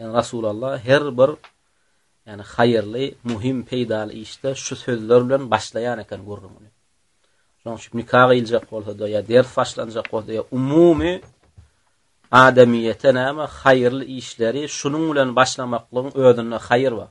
Ýa Resulallah, her bir, ýani haýyrly, muhim, peýdaly işde şu sözler bilen başlaýan eken gürrüňini. Şonuň üçin nika gyýyljak bolsa-da, ýa ders başlanjak bolsa-da, ýa umumy adamyýete näme haýyrly işleri şunuň bilen başlamaklygyň özünde haýyr bar.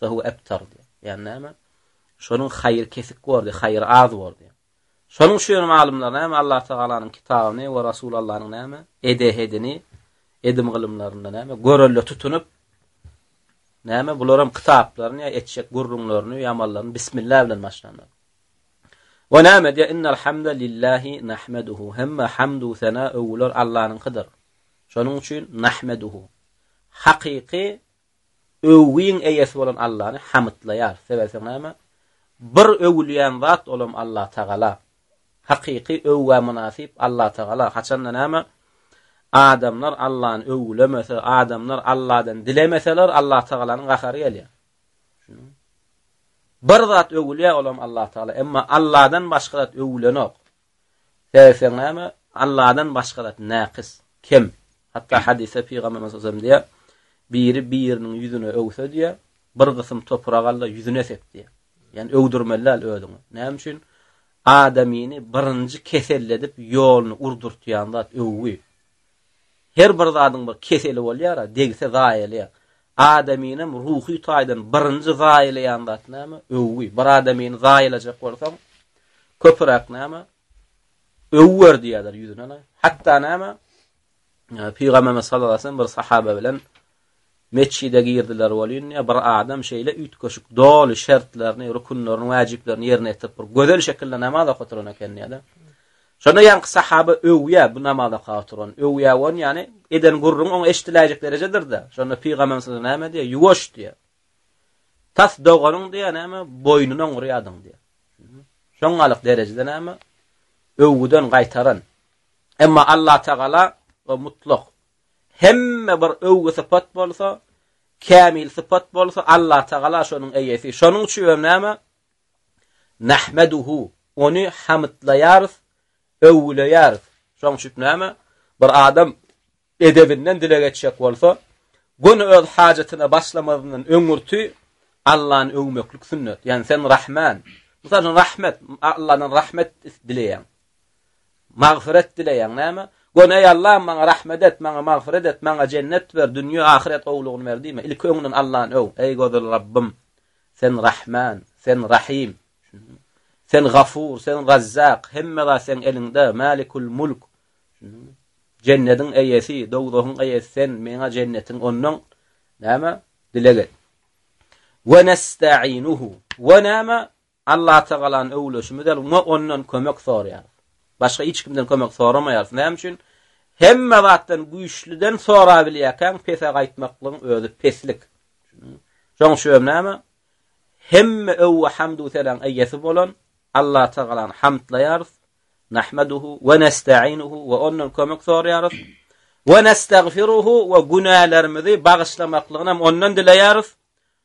Fehu ebtar diýýär. Ýani näme? Şonuň haýry kesik boldy, haýry az boldy. Şonuň üçin hem alymlar näme Allah Tagalanyň kitabyny we Rasul Allahnyň näme edehedini edim gylymlarynda näme görelde tutunyp näme bular hem kitaplaryny ýa etjek gurrunlaryny ýa amallaryny bismillah bilen başlanlar. Ve nâme diye innel hamde lillahi nahmeduhu. Hemme hamdu sena övgüler Allah'ınkidir. Şonun için nahmeduhu. Hakiki Öwgüň eýesi bolan Allany hamytlaýar. Sebäbi sen näme? Bir öwülýän zat olam Allatagala. Hakyky öwgä mynasyp Allatagala. Haçanda näme? Adamlar Allany öwgülemese, adamlar Alladan dilemeseler Allatagalanyň gahary gelýär. Bir zat öwülýär olam Allatagala. Emma Alladan başga zat öwülenok. Sägseň näme, Alladan başga zat näkis, kem. Hatda hadysda Pygamberimiz sallallahu aleyhi ve sellem diýýär, Biri biriniň ýüzüne öwse diýýär, bir gysym toprak al-da ýüzüne sep diýýär. Ýagny öwdürmeli däl özüňi. Näme üçin? Adamyny birinji keselledip ýoluny urdurtýan zat öwgi. Her bir zadyň bir keseli bolýar-a, degse zaýalaýar. Adamynyňam ruhy taýdan birinji zaýalaýan zat näme? Öwgi. Bir adamyny zaýalajak bolsaň, köpüräk näme? Öwger diýerler ýüzüne. Hatda näme? Pygamberimiz sallallahu aleyhi ve sellem bir sahaba bilen Metjide girdiler welin, ne bir adam şeýle üýtgeşik, doly şertlerini, rükünlerini, wäjiplerini ýerine ýetirip, bir gözel şekilde namaz okap oturan eken diýýärler. Şonda ýaňky sahaba öwýär bu namaz okap oturany. Öwýär welin, ýagny eden gürrüňi oňa eşidiläýjek derejedir-de. Şonda pygamberimiz sallallahu aleyhi ve sellem näme diýýär? Ýuwaş diýýär. Tas doganyň diýýär näme? Boýnuna oňurýardyň diýýär. Şoňalyk derejede näme? Öwgüden gaýtaran. Emma Allah Tagala we mutlak Hemme bir öwgi sypat bolsa, kämil sypat bolsa, Allah Tagala şonuň eýesi. Şonuň üçinem näme? Nahmeduhu, ony hamdlaýarys, öwgüleýäris. Şonuň üçin näme? Bir adam edebinden dile geçjek bolsa, göni öz hajatyna başlamazyndan öňürti Allany öwmeklik sünnet. Ýani sen Rahman. Mysal üçin rahmet, Allahdan rahmet dileýäň. Magfyret dileýäň näme? Gone Allam maňa rahmet et, maňa magfyret et, maňa jennet ber, dünýe ahyret gowlugyny ber diýme, ilki öňden Allany öw, eý gözel Rabbym, Sen Rahman, Sen Rahim, Sen Gafur, Sen Razzak, hemme zat seň eliňde, Malikul Mulk, jennediň eýesi, dowzahyň eýesi sen, meňa jennetiň ondan näme? Dileg et. Ve nestainuhu. Ve näme? Allatagalany öwlüşimiz ýaly, muňa Ondan kömek soraýarys. Başga hiç kimden kömek soramaýarys. Näme üçin? Hemme zatdan Güýçlüden sorabilýärkäň, pese gaýtmaklygyň özi peslik. Şonuň üçin hem näme? Hemme öwgä, hamdu-senaň eýesi bolan Allatagalany hamdlaýarys, Nahmaduhu we nestainuhu we Ondan kömek soraýarys, we nestagfiruhu we günälerimizi bagyşlamaklygynam Ondan dileýäris,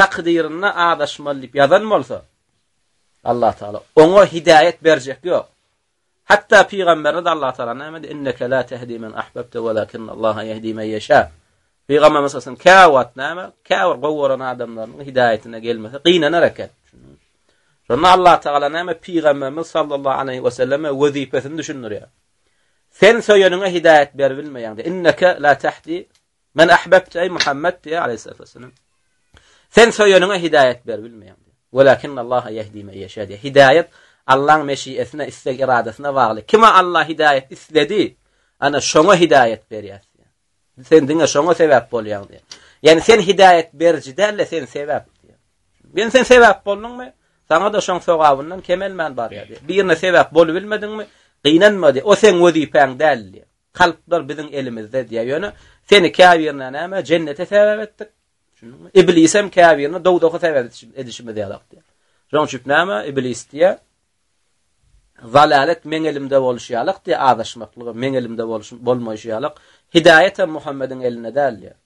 takdyrynda azaşmaly diýip ýazan bolsa, Allah Taala oňa hidäýet berjek ýok. Hatda pygamberine de Allah Taala näme diýdi? Inneke la tehdi men ahbabte welakinna Allaha yehdi men ýeşa. Pygamberimiz sallallahu aleyhi ve sellem käwagt näme? Käwir gowy gören adamlarynyň hidäýetine gelmese gynanar eken. Şonda Allah Taala näme pygamberimiz sallallahu aleyhi ve selleme wezipesini düşündirýär. Sen söýeniňe hidäýet berip bilmeýäň. Inneke la tahdi Men ahbabtu ey Muhammed diýýär aleyhissalatu wesselam. Sen söýeniňe hidayet ber bilmeýäň. Walakin Allaha yahdi men yasha diýýär. Hidayet Allah'yň meşiýetine, isleg iradasyna bagly. Kime Allah hidayet isledi, ana şoňa hidayet berýär. Sen diňe şoňa sebäp bolýaň diýýär. Ýani sen hidayet beriji däl-de sen sebäp diýýär. Men sen sebäp bolduňmy? Saňa da şoň sogabyndan kemelmän barýar diýýär. Birine sebäp bolup bilmediňmi? Gynanma diýýär. O sen wezipäň däl diýýär. Kalplar biziň elimizde diýýär. Ýöne seni käbirine näme jennete sebäp etdik. Düşündiňmi? Iblisem käbirine dowzaha sebäp edişimiz ýalak diýýär. Şonuň üçin näme iblis diýýär? Zalalet meň elimde bolşy ýalak diýýär, azaşmaklygy meň elimde bolşy bolmaýşy ýalak. Hidaýat hem Muhammediň elinde däl diýýär.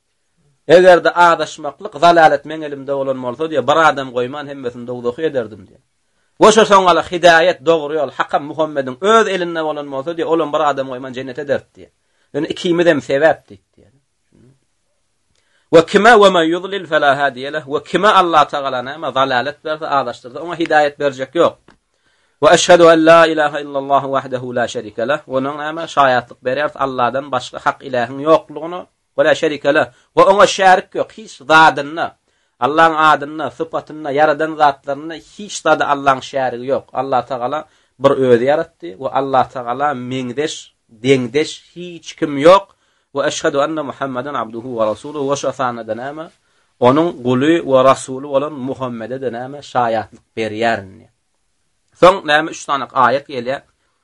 Eger-de azaşmaklyk, zalalat meň elimde bolan bolsa, diýýär, bir adam goýman, hemmesini dowzahy ederdim, diýýär. We şo soňala hidaýat, dogry ýol, hakam Muhammediň öz elinde bolan bolsa, diýýär, olam bir adam goýman jennete ederdi, diýýär. Ýöne ikimizem sebäp diýdi, diýýär. We kime we men ýudlil fela hadiýe leh, we kime Allah Tagala näme zalalat berse, azaşdyrsa, oňa hidaýat berjek ýok. We eşhedü en la ilahe illallahu wahdehu la şerike leh, we onuň näme şaýatlyk berýäris, Allahdan başga hak ilähiň ýoklugyna, We la şerike leh, we Oňa şärik ýok, hiç zadynda, Allaň adynda, sypatynda, ýaradan zatlarynda hiç zada Allaň şärigi ýok. Allah Tagala bir Özi ýaratdy we Allah Tagala meňzeş, deňdeş hiç kim ýok. We eşhedu enne Muhammeden abduhu we rasuluh, we şo sanda-da näme, Onuň guly we rasuly bolan Muhammede-de näme, şaýatlyk berýärin diýýär. Soň näme üç sany aýat gelýär.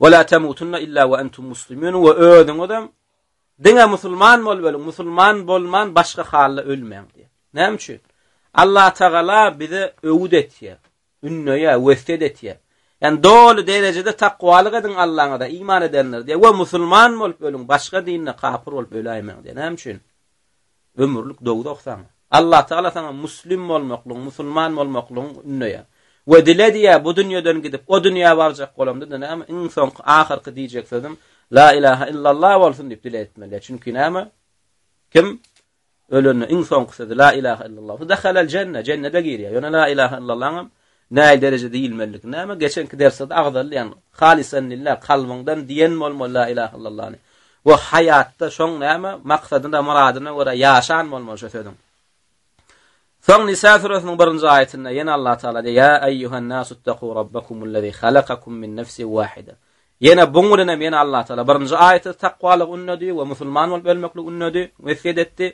Ve la temutunne illa ve entum muslimun ve özüňizem diňe musulman bolup ölüň, musulman bolman başga halda ölmäň diýýär. Näme üçin? Allah Tagala bize öwüt etýär, ündeýär, wesýet etýär. Yani doly derejede takwalyk ediň Allaňyza, iman edenler diýýär. Ve musulman bolup ölüň, başga dinde kapyr bolup öläýmäň diýýär. Näme üçin? Ömürlik dowzah saňa. Allatagala saňa muslim bolmaklygyň, musulman bolmaklygyň ündeýär. We dile diýýär, bu dünýeden gidip, o dünýä barjak bolamda-da näme, iň soňky, ahyrky diýjek sözüm La ilaha illallah bolsun diýip dile etmelidir. Çünki näme? Kim ölende iň soňky sözi La ilaha illallah bolsa, dehalel jenne, jennede girýär. Ýöne La ilaha illallahyňam Näil dereje diýilmelidiki näme geçenki dersede agzaldy ýan halisan lillah kalbyňdan diýen bolmaly la ilaha illallany we haýatda şoň näme maksadyna myradyna görä ýaşan bolmaly şo sözüň Soň Nisa süresiniň birinji aýatynda ýene Allah Taala diýýär ýa eýýuhan nasu taqu rabbakumullezy halakakum min nefsin wahide Ýene buň bilen hem ýene Allah Taala birinji aýatda takwalyk ünnedi we musulman bolup ölmeklik ünnedi wesýet etdi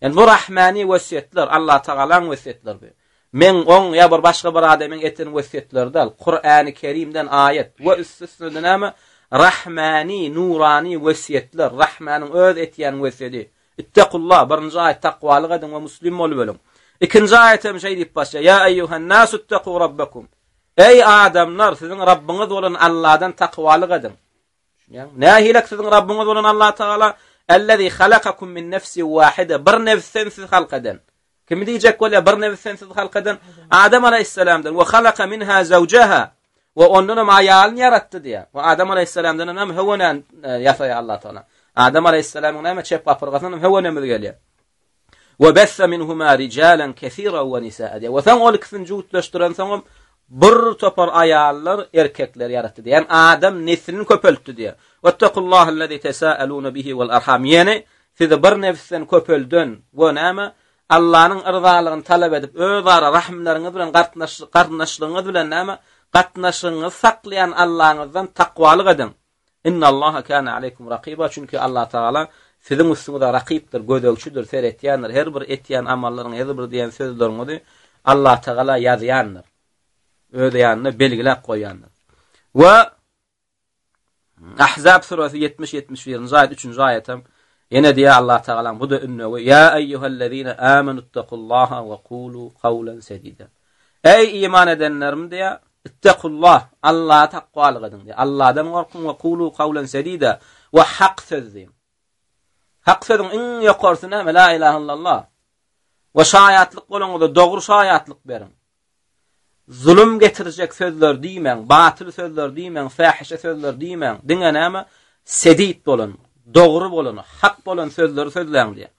Yani bu rahmani wesýetler Allah Tagalaň wesýetleri Men oň ýa bir başga bir adamyň eten wesýetleri däl, Kurany Kerimden aýat we üsti-üstüne-de näme, Rahmani, Nurani wesýetler, Rahmanyň öz etýän wesýedi, Ittakullah, birinji aýat, Takwalyk ediň we muslim bolup öliň. Ikinji aýat hem şeý diýip başlaýar, Ýa eýýuhannasu ittaku rabbakum, Eý adamlar, siziň Rabbyňyz bolan Alladan takwalyk ediň. Düşünýäňmi? Nähilek siziň Rabbyňyz bolan Allah Tagala, Ellezî halakakum min nefsin wahide, bir nebsden sizi halk eden. Kimi diýjek bolýar, bir nebsden sizi halk eden? Adam alaýhyssalamdan, we halaka minha zawjaha, we ondan hem aýalyny ýaratdy diýýär. We Adam alaýhyssalamdan hem hem höwenen e, ýasaýar Allah Tagala. Adam alaýhyssalamyň näme çep gapyrgasyndan hem höwenemiz gelýär. Ve besse minhuma rijalan kesiran ve nisaa diýýär. Ve soň ol ikisini jübütleşdirensoňam bir topar aýallar, erkekler ýaratdy diýýär. Ýagny adam neslini köpeltdi diýýär. Vettakullahellezî tesâelûne bihi vel arham. Ýene sizi bir nebsden köpelden we näme? Allanyň yrzalygyny talap edip, özara rahimleriňiz bilen gartnaşlygyňyz bilen näme? Gatnaşygyňyzy saklaýan Allaňyzdan takwalyk ediň. Innallaha kana aleýkum rakyba, çünki Allah tagala siziň üstüňize rakypdyr, gözegçidir, seretýändir, her bir etýän amallaryňyzy, her bir diýen sözleriňizi Allah tagala ýazýandyr. Öz ýanynda belgiläp goýýandyr. We Ahzab suresi 70 71-nji aýat, 3-nji aýatam ýene diýýär Allah tagala bu da ümmegi, ýa eýýuhellezina amanuttaqullaha we qulu qawlan sedida. Eý iman edenlerim diýýär, Ittakullah, Allaha takwalyk ediň diýýär. Alladan gorkuň we kulu kawlen sedida we hak söz diýiň. Hak sözüň iň ýokarysy näme? La ilahe illallah. We şaýatlyk bolaňyzda dogry şaýatlyk beriň. Zulum getirjek sözler diýmäň, batyl sözler diýmäň, fähişe sözler diýmäň. Diňe näme? Sedid bolan, dogry bolan, hak bolan sözleri sözläň diýýär.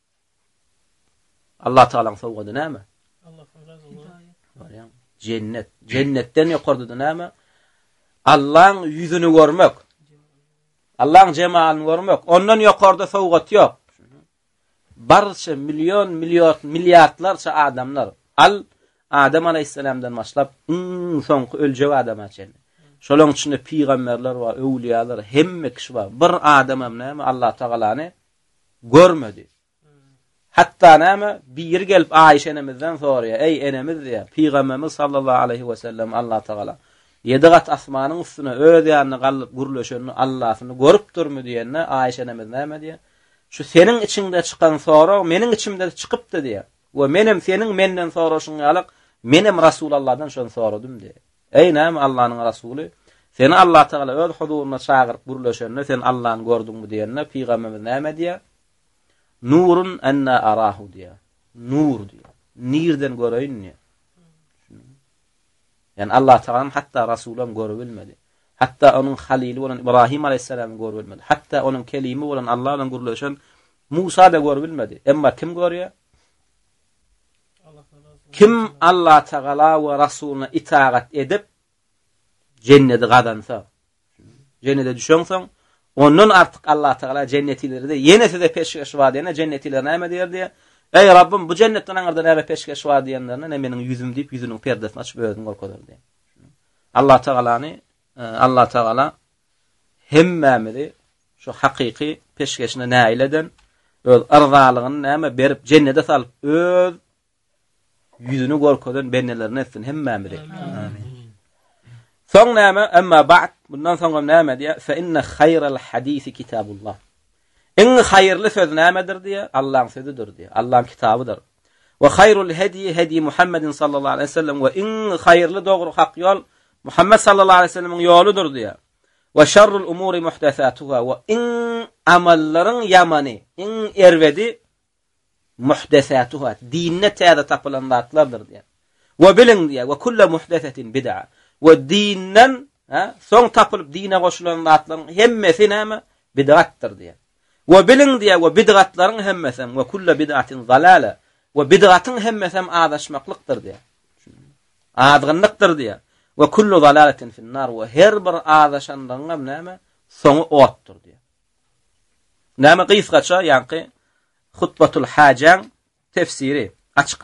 Allah Taalaň sowgady näme? Jennet. Jennetden ýokardyda näme? Allaň ýüzüni görmek. Allaň jemalyny görmek. Ondan ýokarda sowgat ýok. Barça million milliard milliardlarça adamlar al Adam aleyhisselamdan başlap iň soňky öljek adama çenli. Şolaň içinde pygamberler bar, öwliýalar, hemme kişi bar. Bir adamam näme Allah Taalany görmedi. Hatda näme, biri gelip Aýşe enemizden soraýar, Eý enemiz diýär, Pygamberimiz sallallahu aleýhi we sellem Allah tagala, Ýedi gat asmanyň üstüne öz ýanyna galdyp gürleşenini Allasyny görüpdirmi diýende, Aýşe enemiz näme diýär, Şu seniň içiňde çykan sorag meniň içimde-de çykypdy diýär. We menem seniň menden soraşyň ýalyk, menem Rasulallahdan şony soradym diýär. Eý, näme Allanyň Rasuly, seni Allatagala öz huzuryna çagyryp gürleşende sen Allany gördüňmi diýende, pygamberimiz näme diýýär? Nurun enna arahu diýýär. Nur diýýär. Nirden göreýin diýýär. Ýani Allatagalam hatda Rasulam görübilmedi. Hatda onuň halyly bolan Ibrahim aleyhissalamy görübilmedi. Hatda onuň kelimi bolan Alla bilen gürleşen Musa da görübilmedi. Emma kim görýär? Kim Allatagala we Rasuluna itagat edip, Jenneti gazansa, Jennete düşeňsoň, ondan artyk Allatagala Jennetileri-de ýene size peşgeş bar diýende, Jennetiler näme diýer diýer? Eý, Rabbym, bu Jennetden aňyrda näme peşgeş bar diýenlerinde, ine meniň ýüzüm diýip, ýüzüniň perdesini açyp özüni görkezer diýer. Allatagalany, Allatagala hemmämizi şu hakyky peşgeşine näil eden, öz yrzalygyny näme berip jennede salyp öz ýüzüni görkezen bendelerini etsin hemmämizi. Amin. Soň näme? Emma ba'd, bundan soňam näme diýä? Fe inne haýral hadisi kitabullah. Iň haýyrly söz nämedir diýä? Allah'yň sözüdir diýä. Allah'yň kitabydyr. Ve haýrul hedi hedi Muhammedin sallallahu aleyhi ve sellem ve iň haýyrly dogry hak ýol Muhammet sallallahu aleýhi we sellemiň ýoludyr diýýär. We şerrul umuri muhdesatuha we iň amallaryň ýamany, iň erbedi muhdesatuha, dinde täze tapylan zatlardyr diýýär. We biliň diýýär, we kullu muhdesetin bid'a. We dinden soň tapylyp dine goşulan zatlaryň hemmesi näme? Bid'atdyr diýýär. We biliň diýýär, we bid'atlaryň hemmesi hem we kullu bid'atin zalala. We bid'atyň hemmesi hem azaşmaklykdyr diýýär. Azgynlykdyr diýýär. Ve kullu zalaletin fin-nar ve her bir azaşanlygyňam näme? Soňy otdur diýýär. Näme gysgaça ýaňky Hutbatul-Hajäň tefsiri, açyklama.